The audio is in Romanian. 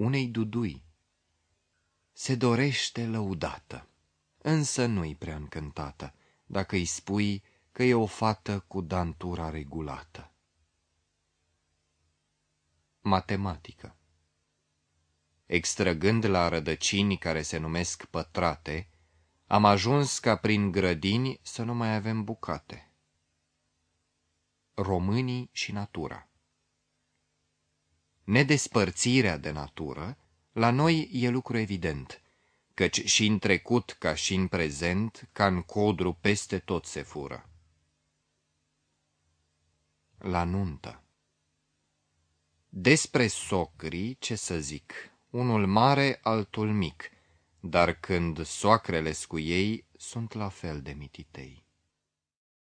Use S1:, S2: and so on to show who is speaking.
S1: unei dudui. Se dorește lăudată, însă nu-i prea încântată, dacă îi spui că e o fată cu dantura regulată. Matematică Extrăgând la rădăcini care se numesc pătrate, am ajuns ca prin grădini să nu mai avem bucate. Românii și natura Nedespărțirea de natură, la noi e lucru evident, căci și în trecut ca și în prezent, ca în codru peste tot se fură. La nuntă Despre socrii, ce să zic, unul mare, altul mic, dar când soacrele cu ei sunt la fel de mititei.